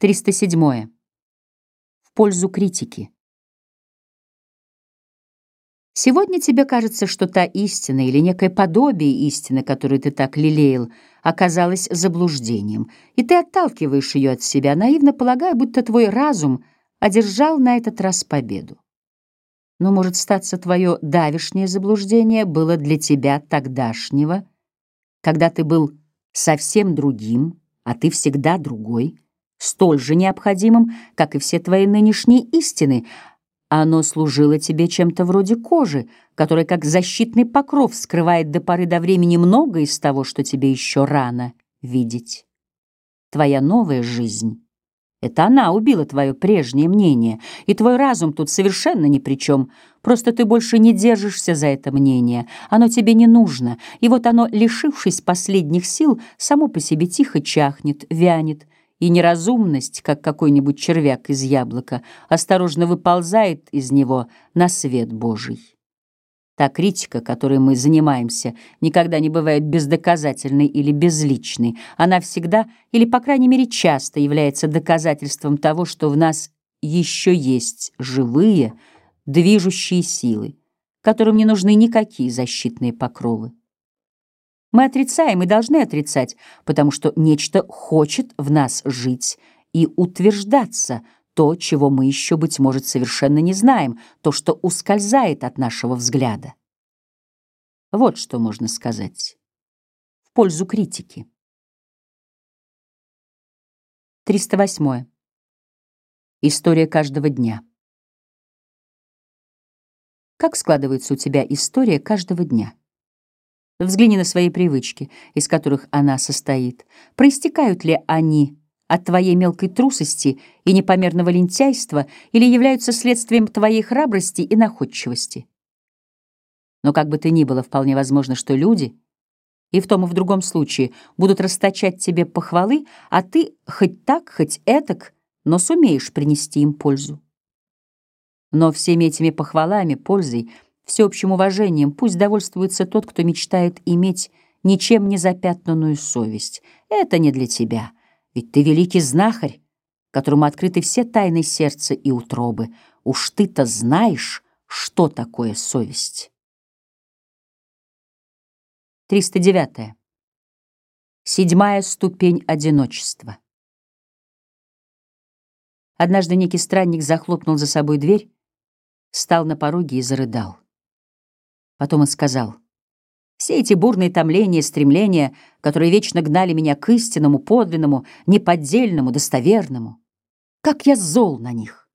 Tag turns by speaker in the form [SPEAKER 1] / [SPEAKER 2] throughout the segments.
[SPEAKER 1] 307. В пользу критики. Сегодня тебе кажется, что та истина или некое подобие истины, которую ты так лелеял, оказалась заблуждением, и ты отталкиваешь ее от себя, наивно полагая, будто твой разум одержал на этот раз победу. Но, может, статься твое давишнее заблуждение было для тебя тогдашнего, когда ты был совсем другим, а ты всегда другой — столь же необходимым, как и все твои нынешние истины. Оно служило тебе чем-то вроде кожи, которая как защитный покров скрывает до поры до времени многое из того, что тебе еще рано видеть. Твоя новая жизнь — это она убила твое прежнее мнение, и твой разум тут совершенно ни при чем. Просто ты больше не держишься за это мнение, оно тебе не нужно, и вот оно, лишившись последних сил, само по себе тихо чахнет, вянет, и неразумность, как какой-нибудь червяк из яблока, осторожно выползает из него на свет Божий. Та критика, которой мы занимаемся, никогда не бывает бездоказательной или безличной. Она всегда, или, по крайней мере, часто является доказательством того, что в нас еще есть живые, движущие силы, которым не нужны никакие защитные покровы. Мы отрицаем и должны отрицать, потому что нечто хочет в нас жить и утверждаться, то, чего мы еще, быть может, совершенно не знаем, то, что ускользает от нашего взгляда. Вот что можно сказать в пользу критики. 308. История каждого дня. Как складывается у тебя история каждого дня? Взгляни на свои привычки, из которых она состоит. Проистекают ли они от твоей мелкой трусости и непомерного лентяйства или являются следствием твоей храбрости и находчивости? Но как бы то ни было, вполне возможно, что люди и в том и в другом случае будут расточать тебе похвалы, а ты хоть так, хоть этак, но сумеешь принести им пользу. Но всеми этими похвалами, пользой — всеобщим уважением пусть довольствуется тот, кто мечтает иметь ничем не запятнанную совесть. Это не для тебя, ведь ты великий знахарь, которому открыты все тайны сердца и утробы. Уж ты-то знаешь, что такое совесть. 309. Седьмая ступень одиночества. Однажды некий странник захлопнул за собой дверь, встал на пороге и зарыдал. Потом он сказал, «Все эти бурные томления, стремления, которые вечно гнали меня к истинному, подлинному, неподдельному, достоверному, как я зол на них!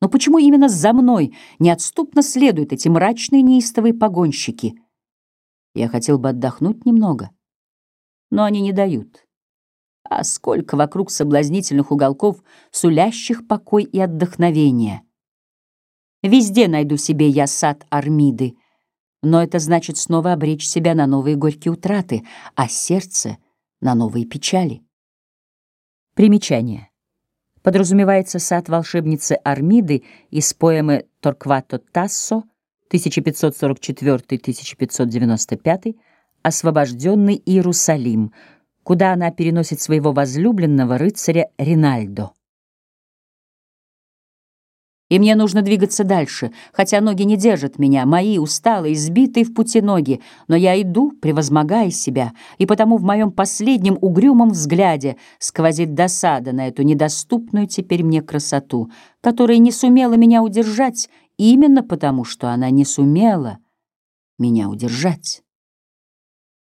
[SPEAKER 1] Но почему именно за мной неотступно следуют эти мрачные неистовые погонщики? Я хотел бы отдохнуть немного, но они не дают. А сколько вокруг соблазнительных уголков, сулящих покой и отдохновение! Везде найду себе я сад Армиды — но это значит снова обречь себя на новые горькие утраты, а сердце — на новые печали. Примечание. Подразумевается сад волшебницы Армиды из поэмы Торквато Тассо 1544-1595 «Освобожденный Иерусалим», куда она переносит своего возлюбленного рыцаря Ринальдо. И мне нужно двигаться дальше, хотя ноги не держат меня, мои усталые, сбитые в пути ноги, но я иду, превозмогая себя, и потому в моем последнем угрюмом взгляде сквозит досада на эту недоступную теперь мне красоту, которая не сумела меня удержать именно потому, что она не сумела меня удержать.